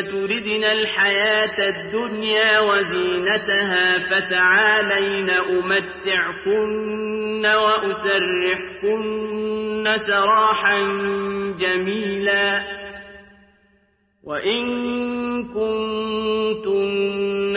تردن الحياة الدنيا وزينتها فتعالين أمتعكن وأسرحكن سراحا جميلا. وإن كنتن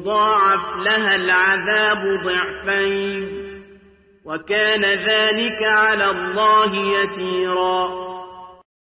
يضاعف لها العذاب ضعفين. وكان ذلك على الله يسيرا.